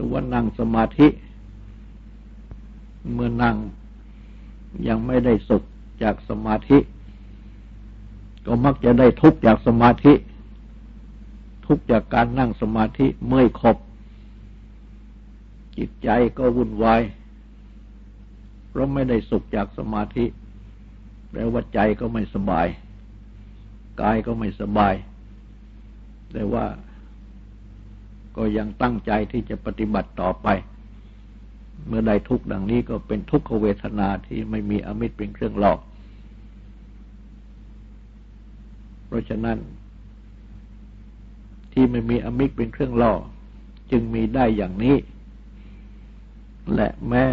รือว่านั่งสมาธิ เมื่อนั่งยังไม่ได้สุขจากสมาธิ ก็มักจะได้ทุกข์จากสมาธิ ทุกข์จากการนั่งสมาธิเมื่อยขบ จิตใจก็วุ่นวายเพราะไม่ได้สุขจากสมาธิแล้วว่าใจก็ไม่สบาย กายก็ไม่สบายแต่ว่า ก็ยังตั้งใจที่จะปฏิบัติต่อไป เมื่อใดทุกข์ดังนี้ก็เป็นทุกขเวทนาที่ไม่มีอมิตรเป็นเครื่องหลอก เพราะฉะนั้นที่ไม่มีอมิตรเป็นเครื่องล่อ จึงมีได้อย่างนี้ และแม้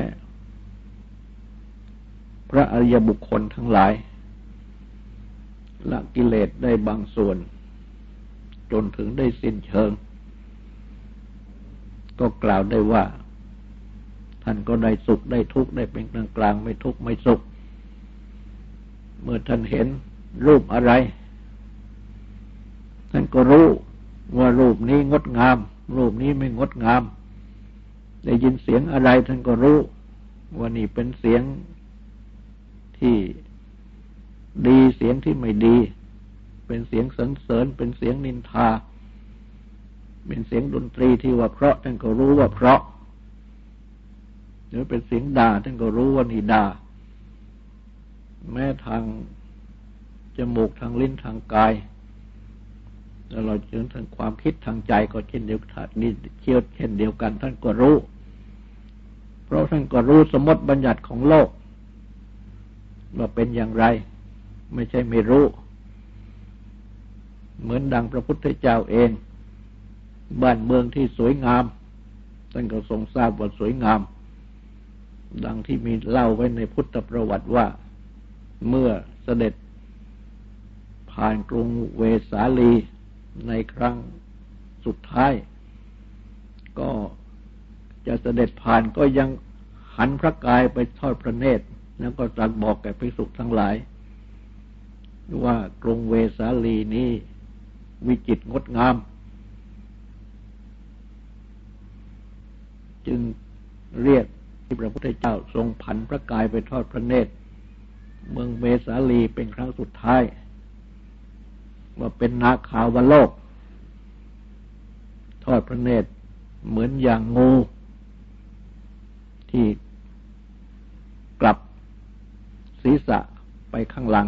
พระอริยบุคคลทั้งหลายละกิเลสได้บางส่วน จนถึงได้สิ้นเชิง ก็กล่าวได้ว่า ท่านก็ได้สุขได้ทุกข์ได้เป็นกลางกลางไม่ทุกข์ไม่สุข เมื่อท่านเห็นรูปอะไร ท่านก็รู้ว่ารูปนี้งดงาม รูปนี้ไม่งดงาม ได้ยินเสียงอะไร ท่านก็รู้ว่านี่เป็นเสียงที่ดีเสียงที่ไม่ดี เป็นเสียงสรรเสริญเป็นเสียงนินทาเเป็นเสียงดนตรีที่ว่าเพราะท่านก็รู้ว่าเพราะ หรือเป็นเสียงด่าท่านก็รู้ว่านี่ด่า แม้ทางจมูกทางลิ้นทางกายแล้วเราจนทางความคิดทางใจก็เช่นเดียวกันนี่เชี่ยวเช่นเดียวกัน ท่านก็รู้ เพราะท่านก็รู้สมมติบัญญัติของโลกว่าเป็นอย่างไร ไม่ใช่ไม่รู้ เหมือนดังพระพุทธเจ้าเอง บ้านเมืองที่สวยงามท่านก็ทรงทราบว่าสวยงาม ดังที่มีเล่าไว้ในพุทธประวัติว่า เมื่อเสด็จผ่านกรุงเวสาลีในครั้งสุดท้าย ก็จะเสด็จผ่านก็ยังหันพระกายไปทอดพระเนตร แล้วก็ตรัสบอกแก่ภิกษุทั้งหลาย ว่ากรุงเวสาลีนี้วิจิตรงดงาม จึงเรียกที่พระพุทธเจ้าทรงผันพระกายไปทอดพระเนตร เมืองเวสาลีเป็นครั้งสุดท้าย ว่าเป็นนาคาวโลก ทอดพระเนตรเหมือนอย่างงู ที่กลับศีรษะไปข้างหลัง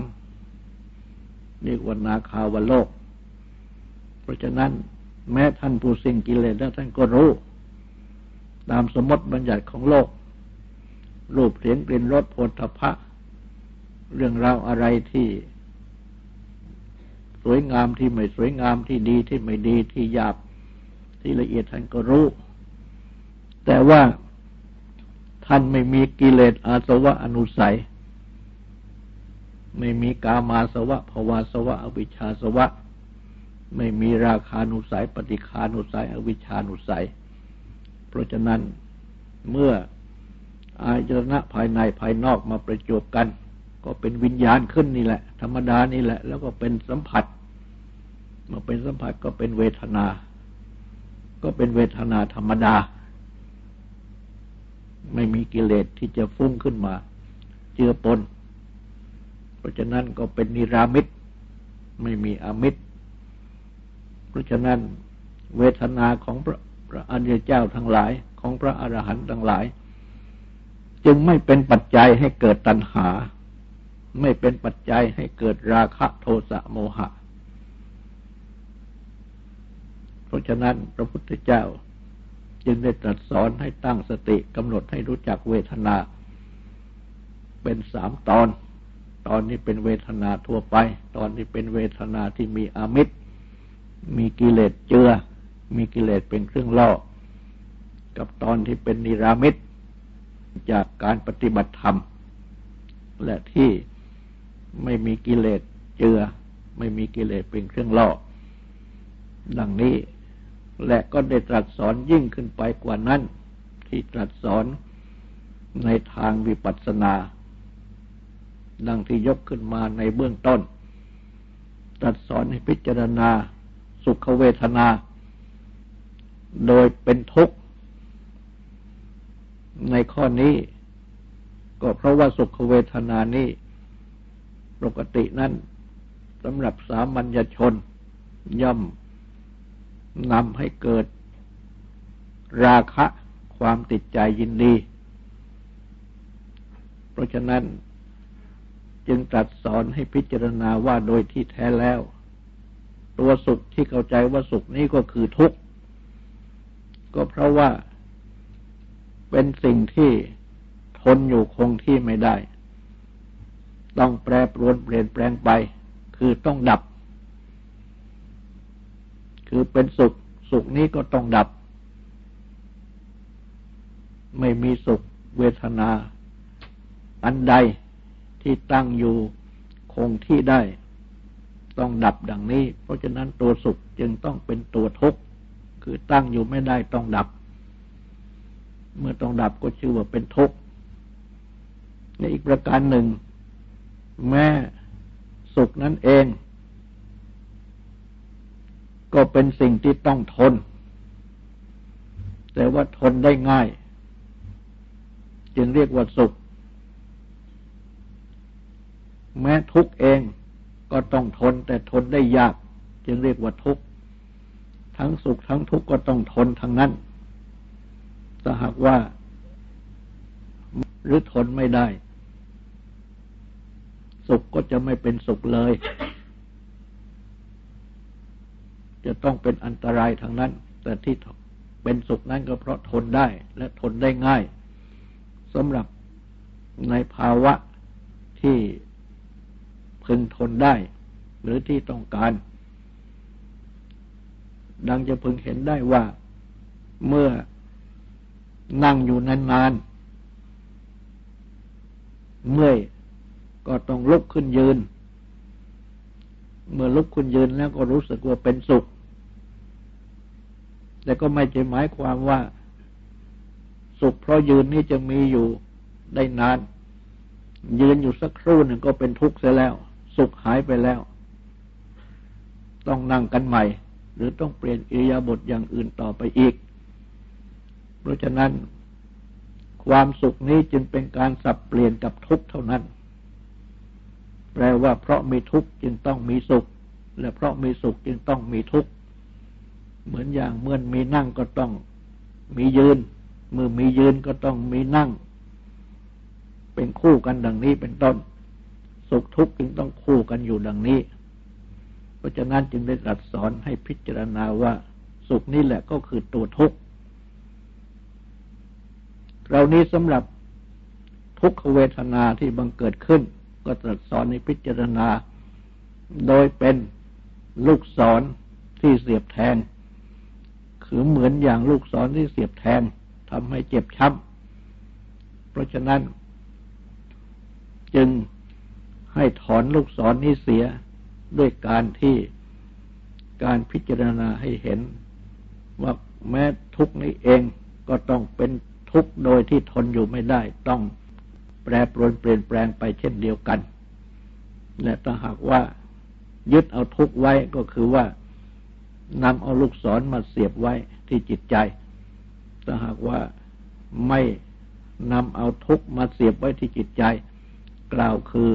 เรียกว่านาคาวโลก เพราะฉะนั้นแม้ท่านผู้สิ่งกิเลสแล้วท่านก็รู้ ตามสมมติบัญญัติของโลก รูปเสียงกลิ่นรสโผฏฐพะ เรื่องราวอะไรที่สวยงามที่ไม่สวยงามที่ดีที่ไม่ดีที่หยาบที่ละเอียดท่านก็รู้ แต่ว่าท่านไม่มีกิเลสอาสวะอนุสัย ไม่มีกามาสวะภวาสวะ อวิชชาสวะ ไม่มีราคานุสัย ปฏิคานุสัย อวิชชานุสัย เพราะฉะนั้นเมื่ออายตนะภายในภายนอกมาประจบกัน ก็เป็นวิญญาณขึ้นนี่แหละ ธรรมดานี่แหละ แล้วก็เป็นสัมผัสมาเป็นสัมผัสก็เป็นเวทนา ก็เป็นเวทนาธรรมดา ไม่มีกิเลสที่จะฟุ้งขึ้นมา เจือปน เพราะฉะนั้นก็เป็นนิรามิตไม่มีอมิตร เพราะฉะนั้นเวทนาของพระ พระอริยเจ้าทั้งหลายของพระอรหันต์ทั้งหลาย จึงไม่เป็นปัจจัยให้เกิดตัณหา ไม่เป็นปัจจัยให้เกิดราคะโทสะโมหะ เพราะฉะนั้นพระพุทธเจ้าจึงได้ตรัสสอนให้ตั้งสติกำหนดให้รู้จักเวทนา เป็นสามตอน ตอนนี้เป็นเวทนาทั่วไป ตอนนี้เป็นเวทนาที่มีอามิตร มีกิเลสเจือ มีกิเลสเป็นเครื่องล่อ กับตอนที่เป็นนิรามิตจากการปฏิบัติธรรม และที่ไม่มีกิเลสเจือ ไม่มีกิเลสเป็นเครื่องล่อ ดังนี้และก็ได้ตรัสสอนยิ่งขึ้นไปกว่านั้น ที่ตรัสสอนในทางวิปัสสนา ดังที่ยกขึ้นมาในเบื้องต้นตัดสอนให้พิจารณาสุขเวทนา โดยเป็นทุกข์ ในข้อนี้ ก็เพราะว่าสุขเวทนานี้ปกตินั้นสำหรับสามัญชน ย่อมนำให้เกิด ราคะความติดใจยินดี เพราะฉะนั้นจึงตรัสสอนให้พิจารณาว่าโดยที่แท้แล้ว ตัวสุขที่เข้าใจว่าสุขนี้ก็คือทุกข์ ก็เพราะว่าเป็นสิ่งที่ทนอยู่คงที่ไม่ได้ ต้องแปรปรวนเปลี่ยนแปลงไป คือต้องดับ คือเป็นสุข สุขนี้ก็ต้องดับ ไม่มีสุขเวทนา อันใดที่ตั้งอยู่คงที่ได้ ต้องดับดังนี้ เพราะฉะนั้นตัวสุขจึงต้องเป็นตัวทุกข์ คือตั้งอยู่ไม่ได้ต้องดับ เมื่อต้องดับก็ชื่อว่าเป็นทุกข์ในอีกประการหนึ่ง แม้สุขนั้นเอง ก็เป็นสิ่งที่ต้องทน แต่ว่าทนได้ง่าย จึงเรียกว่าสุข แม้ทุกเองก็ต้องทนแต่ทนได้ยาก จึงเรียกว่าทุกข์ ทั้งสุขทั้งทุกข์ก็ต้องทนทั้งนั้นถ้าหากว่า หรือทนไม่ได้ สุขก็จะไม่เป็นสุขเลย จะต้องเป็นอันตรายทั้งนั้น แต่ที่เป็นสุขนั้นก็เพราะทนได้และทนได้ง่ายสำหรับในภาวะที่พึงทนได้ หรือที่ต้องการ ดังจะพึงเห็นได้ว่าเมื่อนั่งอยู่นานๆ เมื่อยก็ต้องลุกขึ้นยืน เมื่อลุกขึ้นยืนแล้วก็รู้สึกว่าเป็นสุข แต่ก็ไม่ใช่หมายความว่า สุขเพราะยืนนี่จะมีอยู่ได้นาน ยืนอยู่สักครู่หนึ่งก็เป็นทุกข์เสียแล้ว สุขหายไปแล้ว ต้องนั่งกันใหม่ หรือต้องเปลี่ยนอิริยาบถอย่างอื่นต่อไปอีก เพราะฉะนั้น ความสุขนี้จึงเป็นการสับเปลี่ยนกับทุกข์เท่านั้น แปลว่าเพราะมีทุกข์จึงต้องมีสุข และเพราะมีสุขจึงต้องมีทุกข์ เหมือนอย่างเมื่อมีนั่งก็ต้องมียืน เมื่อมียืนก็ต้องมีนั่ง เป็นคู่กันดังนี้เป็นต้น สุขทุกข์จึงต้องคู่กันอยู่ดังนี้ เพราะฉะนั้นจึงได้ตรัสสอนให้พิจารณาว่าสุขนี่แหละก็คือตัวทุกข์เรานี้สำหรับทุกขเวทนาที่บังเกิดขึ้น ก็ตรัสสอนให้พิจารณา โดยเป็นลูกศรที่เสียบแทง คือเหมือนอย่างลูกศรที่เสียบแทงทำให้เจ็บช้ำเพราะฉะนั้น จึงให้ถอนลูกศรนนี้เสีย ด้วยการที่การพิจารณาให้เห็น ว่าแม้ทุกนี้เองก็ต้องเป็นทุกโดยที่ทนอยู่ไม่ได้ ต้องแปรปรวนเปลี่ยนแปลงไปเช่นเดียวกัน และถ้าหากว่ายึดเอาทุกไว้ก็คือว่านำเอาลูกศรมาเสียบไว้ที่จิตใจ ถ้าหากว่าไม่นำเอาทุกมาเสียบไว้ที่จิตใจ กล่าวคือ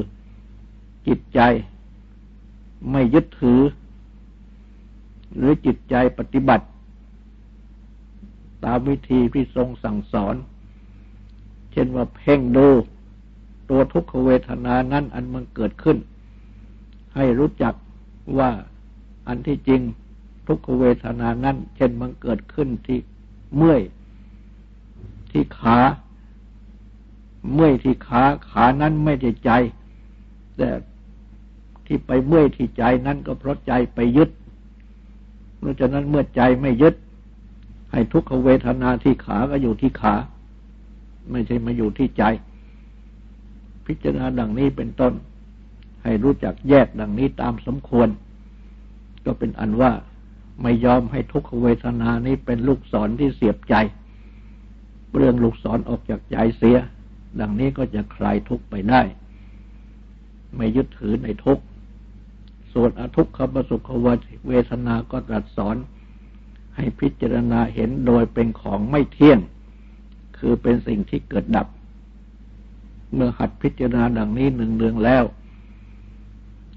จิตใจ ไม่ยึดถือ หรือจิตใจปฏิบัติ ตามวิธีที่ทรงสั่งสอน เช่นว่าเพ่งดูตัวทุกขเวทนานั้นอันมันเกิดขึ้น ให้รู้จักว่าอันที่จริงทุกขเวทนานั้น เช่นมันเกิดขึ้นที่เมื่อยที่ขา เมื่อยที่ขาขานั้นไม่ได้ใจ แต่ ที่ไปเมื่อยที่ใจนั้นก็เพราะใจไปยึด เพราะฉะนั้นเมื่อใจไม่ยึด ให้ทุกขเวทนาที่ขาก็อยู่ที่ขา ไม่ใช่มาอยู่ที่ใจ พิจารณาดังนี้เป็นต้น ให้รู้จักแยกดังนี้ตามสมควร ก็เป็นอันว่าไม่ยอมให้ทุกขเวทนานี้เป็นลูกศรที่เสียบใจ เรื่องลูกศรออกจากใจเสีย ดังนี้ก็จะคลายทุกไปได้ ไม่ยึดถือในทุก ส่วนอทุกขมสุขเวทนาก็ตรัสสอนให้พิจารณาเห็นโดยเป็นของไม่เที่ยง คือเป็นสิ่งที่เกิดดับ เมื่อหัดพิจารณาดังนี้หนึ่งเดืองแล้ว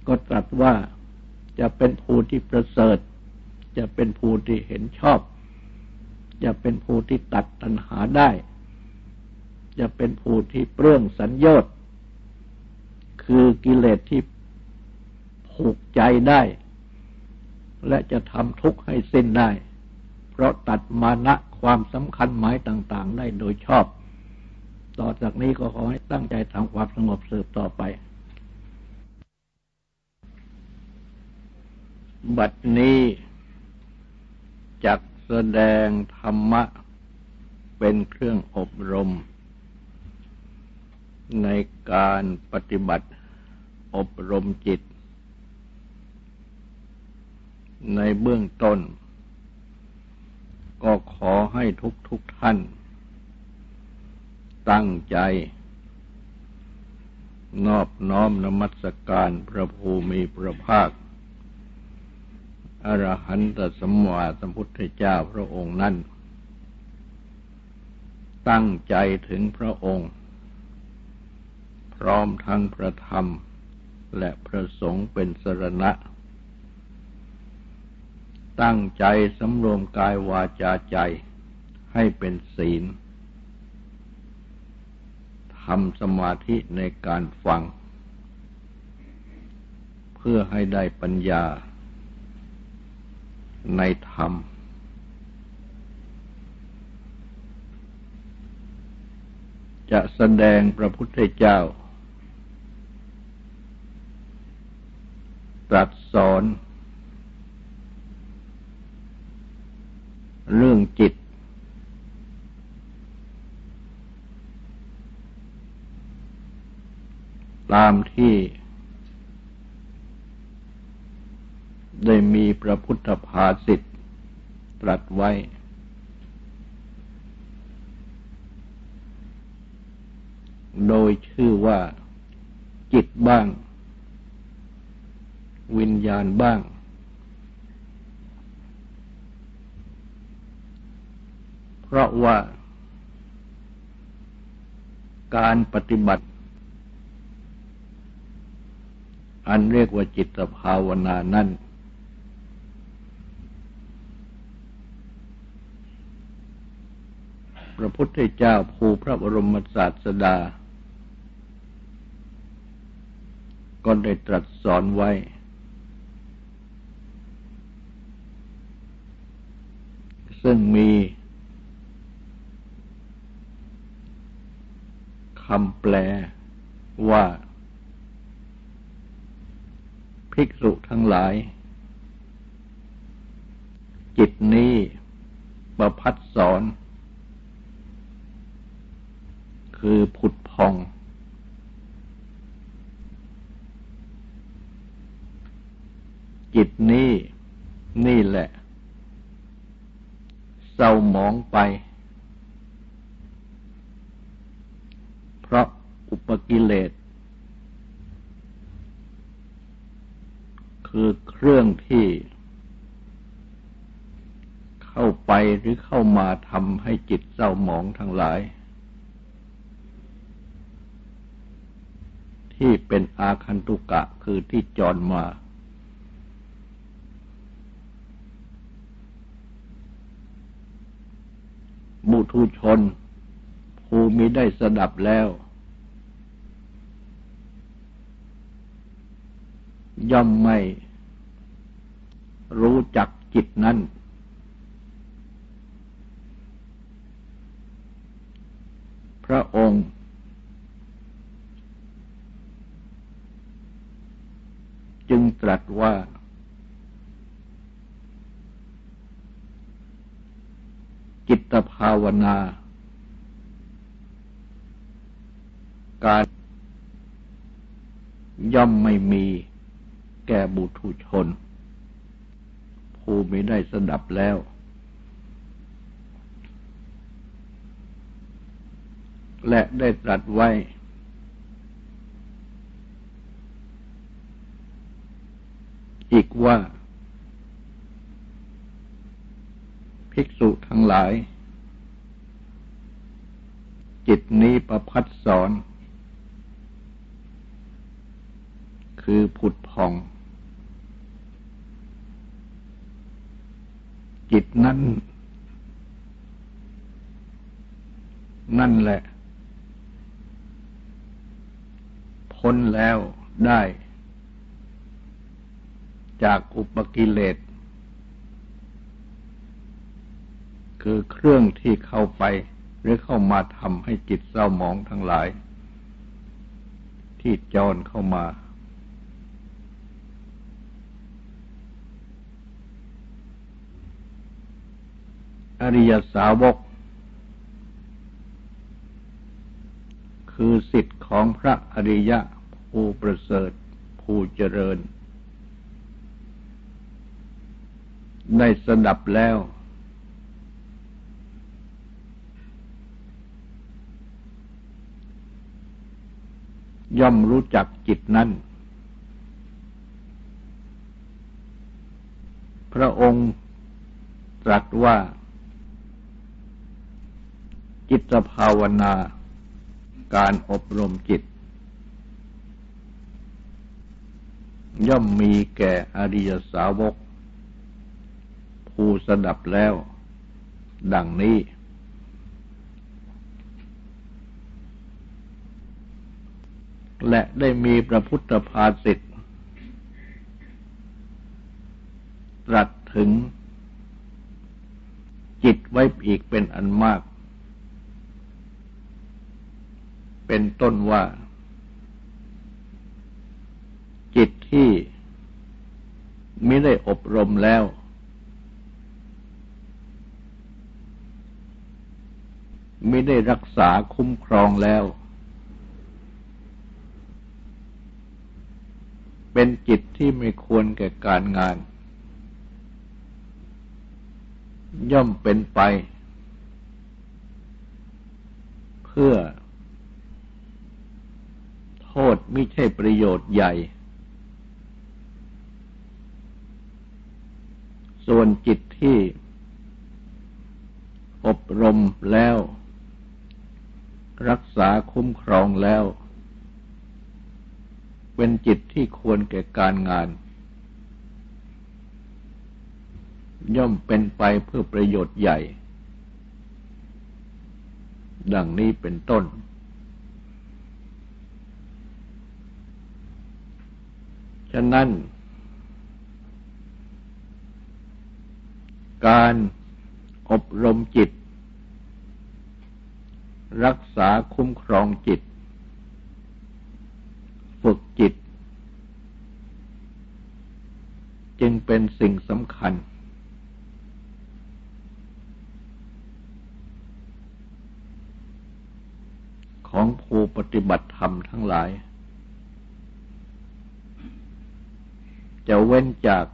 ก็ตรัสว่าจะเป็นผู้ที่ประเสริฐ จะเป็นผู้ที่เห็นชอบ จะเป็นผู้ที่ตัดตัณหาได้ จะเป็นผู้ที่เปลื้องสัญญอดคือกิเลสที่ ผูกใจได้ และจะทำทุกข์ให้สิ้นได้ เพราะตัดมานะความสำคัญหมายต่างๆ ได้โดยชอบ ต่อจากนี้ก็ขอให้ตั้งใจทำความสงบสืบต่อไป บัดนี้จักแสดงธรรมะเป็นเครื่องอบรม ในการปฏิบัติอบรมจิต ในเบื้องต้น ก็ขอให้ทุกทุกท่าน ตั้งใจ นอบน้อมนมัสการพระภูมิพระภาค อรหันตสมมาสัมพุทธเจ้าพระองค์นั้น ตั้งใจถึงพระองค์ พร้อมทั้งพระธรรมและพระสงฆ์เป็นสรณะ ตั้งใจสำรวมกายวาจาใจให้เป็นศีลทำสมาธิในการฟัง เพื่อให้ได้ปัญญา ในธรรม จะแสดงพระพุทธเจ้า ตรัสสอน เรื่องจิต ตามที่ ได้มีพระพุทธภาสิทธตรัสไว้ โดยชื่อว่าจิตบ้าง วิญญาณบ้าง เพ ราะว่า การปฏิบัติ อันเรียกว่าจิตภาวนานั้นพระพุทธเจ้าภูพระบรมศาสดา ก็ได้ตรัสสอนไว้ ซึ่งมี คำแปลว่า ภิกษุทั้งหลาย จิตนี้ประพัดสอน คือผุดพอง จิตนี้นี่แหละเศร้าหมองไป เพราะอุปกิเลส คือเครื่องที่ เข้าไปหรือเข้ามาทำให้จิตเศร้าหมอง ทั้งหลาย ที่เป็นอาคันตุกะคือที่จรมา บุทุชน ภูมิได้สดับแล้ว ย่อมไม่รู้จักจิตนั้น พระองค์ จึงตรัสว่า จิตภาวนา การย่อมไม่มีแก่บุตุชน ผู้ไม่ได้สดับแล้ว และได้ตรัสไว้ อีกว่า ภิกษุทั้งหลาย จิตนี้ประพัดสอน คือผุดพอง จิตนั้นนั่นแหละ พ้นแล้วได้จากอุปกิเลส คือเครื่องที่เข้าไปหรือเข้ามาทำให้จิตเศร้าหมองทั้งหลาย ที่จรเข้ามา อริยสาวก คือสิทธิ์ของพระอริยะ ผู้ประเสริฐผู้เจริญ ได้สดับแล้ว ย่อมรู้จักจิตนั้น พระองค์ตรัสว่า จิตภาวนา การอบรมจิต ย่อมมีแก่อริยสาวก ผู้สดับแล้ว ดังนี้ และได้มีพระพุทธภาสิทธ์ตรัสถึง จิตไว้อีกเป็นอันมาก เป็นต้นว่า จิต ที่ไม่ได้อบรมแล้ว ไม่ได้รักษาคุ้มครองแล้ว เป็นจิตที่ไม่ควรแก่การงาน ย่อมเป็นไป เพื่อ โทษไม่ใช่ประโยชน์ใหญ่ ส่วนจิตที่อบรมแล้ว รักษาคุ้มครองแล้ว เป็นจิตที่ควรแก่การงาน ย่อมเป็นไปเพื่อประโยชน์ใหญ่ ดังนี้เป็นต้น ฉะนั้น การอบรมจิต รักษาคุ้มครองจิต ฝึกจิต จึงเป็นสิ่งสำคัญ ของผู้ปฏิบัติธรรมทั้งหลาย จะเว้นจาก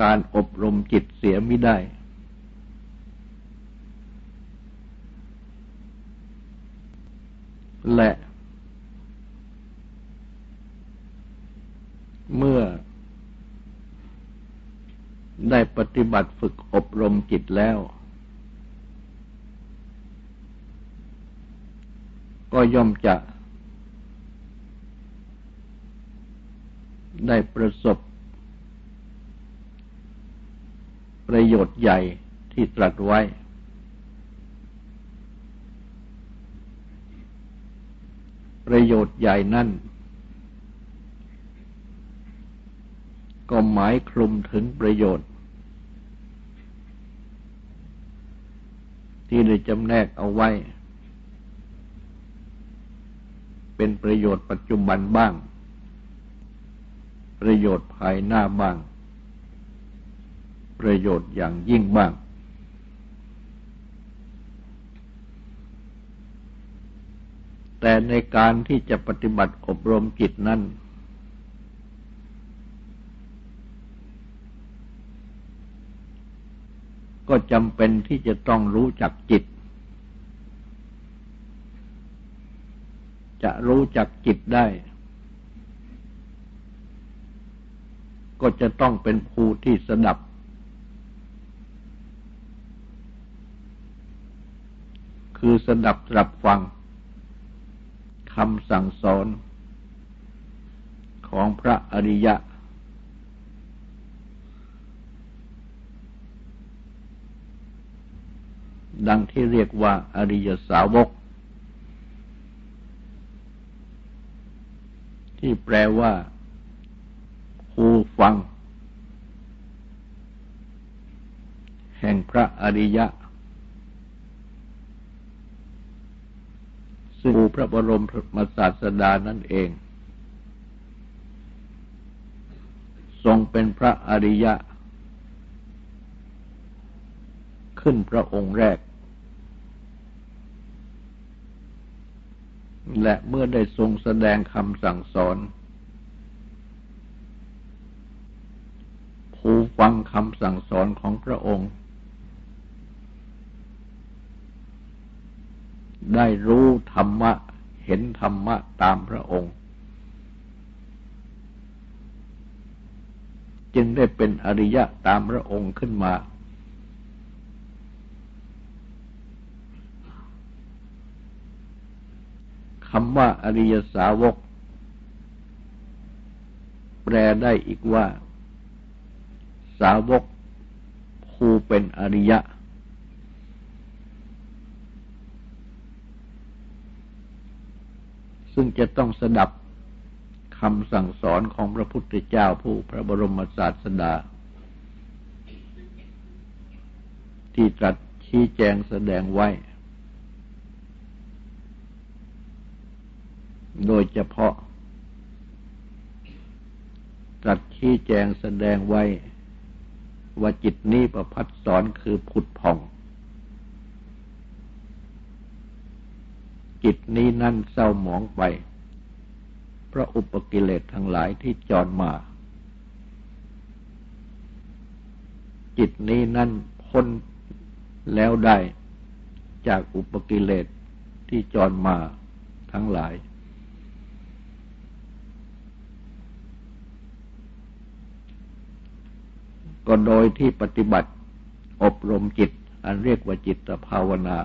การอบรมจิตเสียไม่ได้ และ เมื่อได้ปฏิบัติฝึกอบรมจิตแล้ว ก็ย่อมจะ ได้ประสบ ประโยชน์ใหญ่ที่ตรัสไว้ ประโยชน์ใหญ่นั่น ก็หมายคลุมถึงประโยชน์ ที่ได้จำแนกเอาไว้ เป็นประโยชน์ปัจจุบันบ้าง ประโยชน์ภายหน้าบ้าง ประโยชน์อย่างยิ่งบ้างแต่ในการที่จะปฏิบัติอบรมจิตนั้น ก็จำเป็นที่จะต้องรู้จักจิต จะรู้จักจิตได้ก็จะต้องเป็นผู้ที่สดับ คือสดับรับฟังคำสั่งสอนของพระอริยะ ดังที่เรียกว่าอริยสาวก ที่แปลว่าผู้ฟัง แห่งพระอริยะ ซึ่พระบรมมศาสดานั่นเอง ทรงเป็นพระอริยะ ขึ้นพระองค์แรก และเมื่อได้ทรงแสดงคำสั่งสอน ผู้ฟังคำสั่งสอนของพระองค์ ได้รู้ธรรมะ เห็นธรรมะตามพระองค์ จึงได้เป็นอริยะตามพระองค์ขึ้นมา คำว่าอริยสาวก แปลได้อีกว่า สาวกผู้เป็นอริยะ ซึ่งจะต้องสดับคำสั่งสอนของพระพุทธเจ้าผู้พระบรมศาสดา ที่ตรัสชี้แจงแสดงไว้ โดยเฉพาะ ตรัสชี้แจงแสดงไว้ ว่าจิตนี้ประพัดสอนคือผุดผ่อง จิตนี้นั่นเศร้าหมองไป เพราะอุปกิเลสทั้งหลายที่จรมา จิตนี้นั่นพ้นแล้วได้จากอุปกิเลสที่จรมาทั้งหลาย ก็โดยที่ปฏิบัติอบรมจิต อันเรียกว่าจิตภาวนา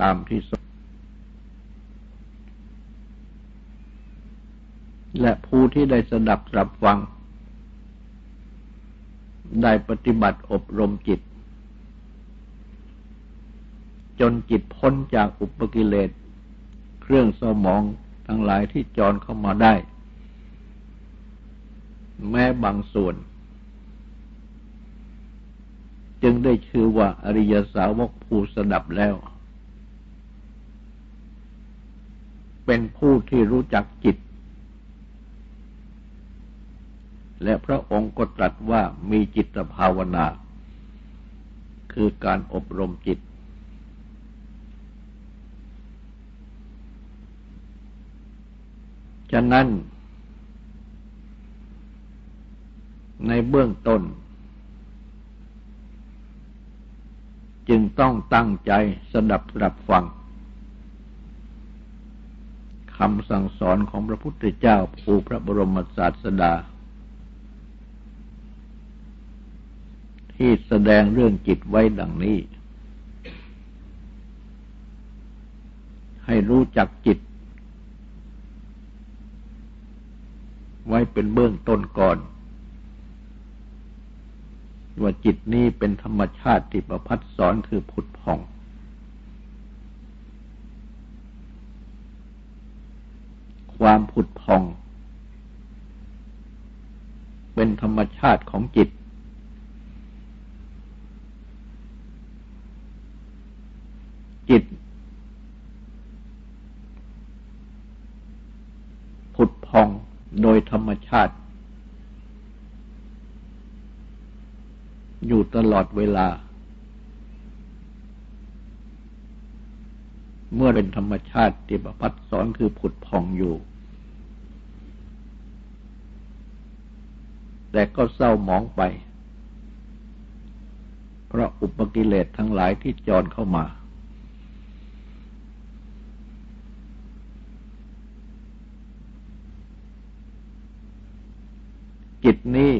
ตามที่สและผู้ที่ได้สดับรับฟัง ได้ปฏิบัติอบรมจิต จนจิตพ้นจากอุปกิเลส เครื่องสมองทั้งหลายที่จรเข้ามาได้ แม้บางส่วน จึงได้ชื่อว่าอริยสาวกผู้สดับแล้ว เป็นผู้ที่รู้จักจิต และพระองค์ก็ตรัสว่ามีจิตภาวนา คือการอบรมจิต ฉะนั้น ในเบื้องต้น จึงต้องตั้งใจสดับรับฟัง คำสั่งสอนของพระพุทธเจ้าผู้พระบรมศาสดา ที่แสดงเรื่องจิตไว้ดังนี้ ให้รู้จักจิต ไว้เป็นเบื้องต้นก่อน ว่าจิตนี้เป็นธรรมชาติที่ประพัดสอนคือผุดผ่อง ความผุดพอง เป็นธรรมชาติของจิต จิต ผุดพองโดยธรรมชาติ อยู่ตลอดเวลา เมื่อเป็นธรรมชาติที่ประพัดสอนคือผุดพองอยู่ แต่ก็เศร้าหมองไป เพราะอุปกิเลสทั้งหลายที่จรเข้ามา จิตนี้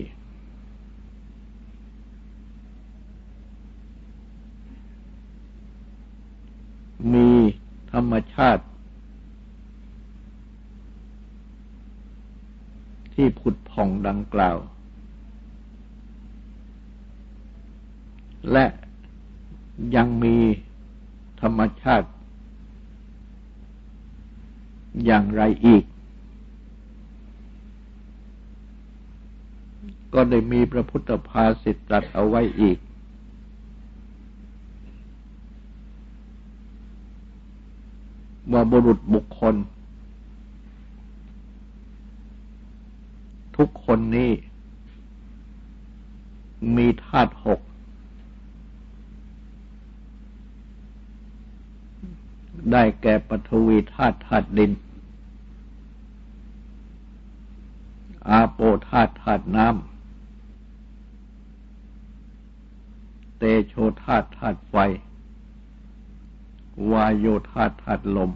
ชาติ ที่ผุดผ่องดังกล่าว และยังมีธรรมชาติอย่างไรอีก ก็ได้มีพระพุทธภาษิตตรัสเอาไว้อีก ว่าบุรุษบุคคล ทุกคนนี้ มีธาตุหก ได้แก่ปฐวีธาตุธาตุดิน อาโปธาตุธาตุน้ำ เตโชธาตุธาตุไฟวายโยธาตุธาตุลม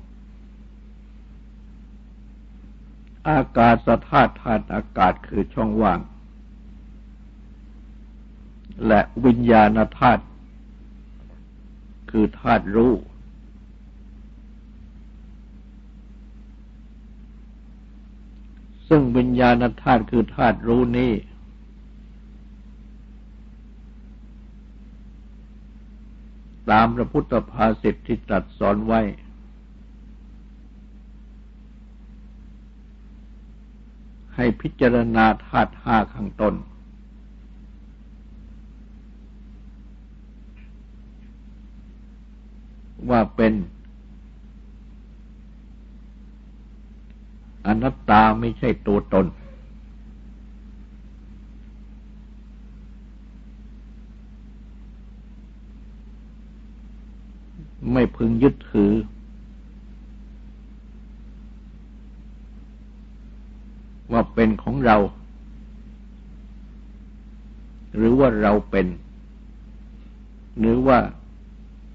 อากาศธาตุธาตุอากาศคือช่องว่าง และวิญญาณธาตุคือธาตุรู้ ซึ่งวิญญาณธาตุคือธาตุรู้นี้ตามพระพุทธภาษิตที่ตรัสสอนไว้ ให้พิจารณาธาตุห้าข้างตน ว่าเป็นอนัตตาไม่ใช่ตัวตน ไม่พึงยึดถือ ว่าเป็นของเรา หรือว่าเราเป็น หรือว่า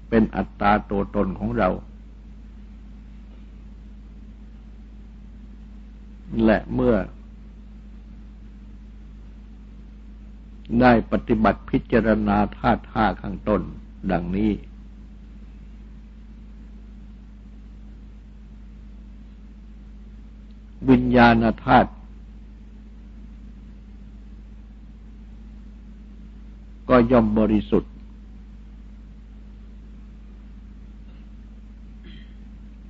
เป็นอัตตาตัวตนของเรา และเมื่อ ได้ปฏิบัติพิจารณาธาตุห้าข้างต้นดังนี้วิญญาณธาตุ ก็ย่อมบริสุทธิ์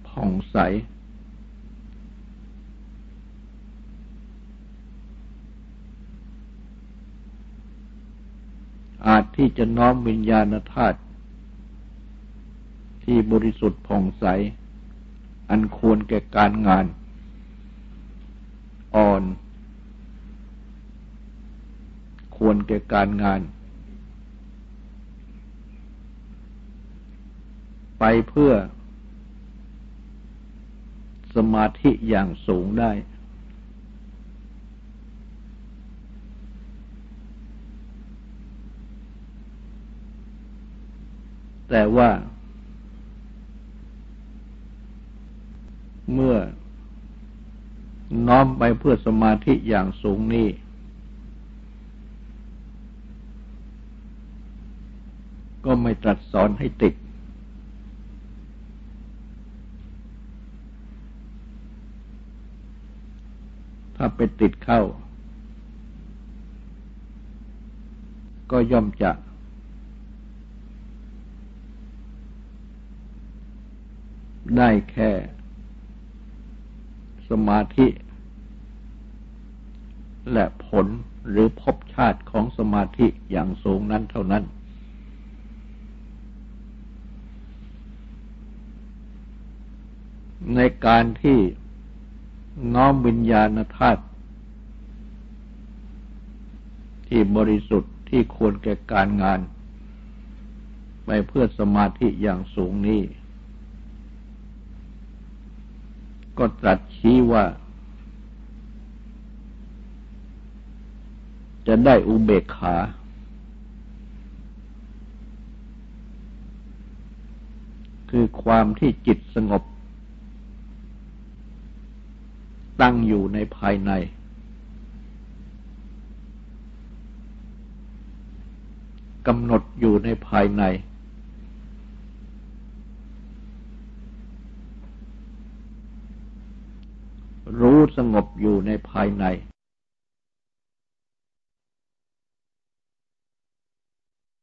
ผ่องใส อาจที่จะน้อมวิญญาณธาตุที่บริสุทธิ์ผ่องใส อันควรแก่การงาน อ่อน ควรแก่การงาน ไปเพื่อสมาธิอย่างสูงได้ แต่ว่า เมื่อน้อมไปเพื่อสมาธิอย่างสูงนี้ก็ไม่ตรัสสอนให้ติด ถ้าไปติดเข้า ก็ย่อมจะได้แค่ สมาธิ และผลหรือภพชาติของสมาธิอย่างสูงนั้นเท่านั้น ในการที่ น้อมวิญญาณธาตุที่บริสุทธิ์ที่ควรแก่การงาน ไปเพื่อสมาธิอย่างสูงนี้ ก็ตรัสชี้ว่า จะได้อุเบกขา คือความที่จิตสงบ ตั้งอยู่ในภายใน กำหนดอยู่ในภายใน รู้สงบอยู่ในภายใน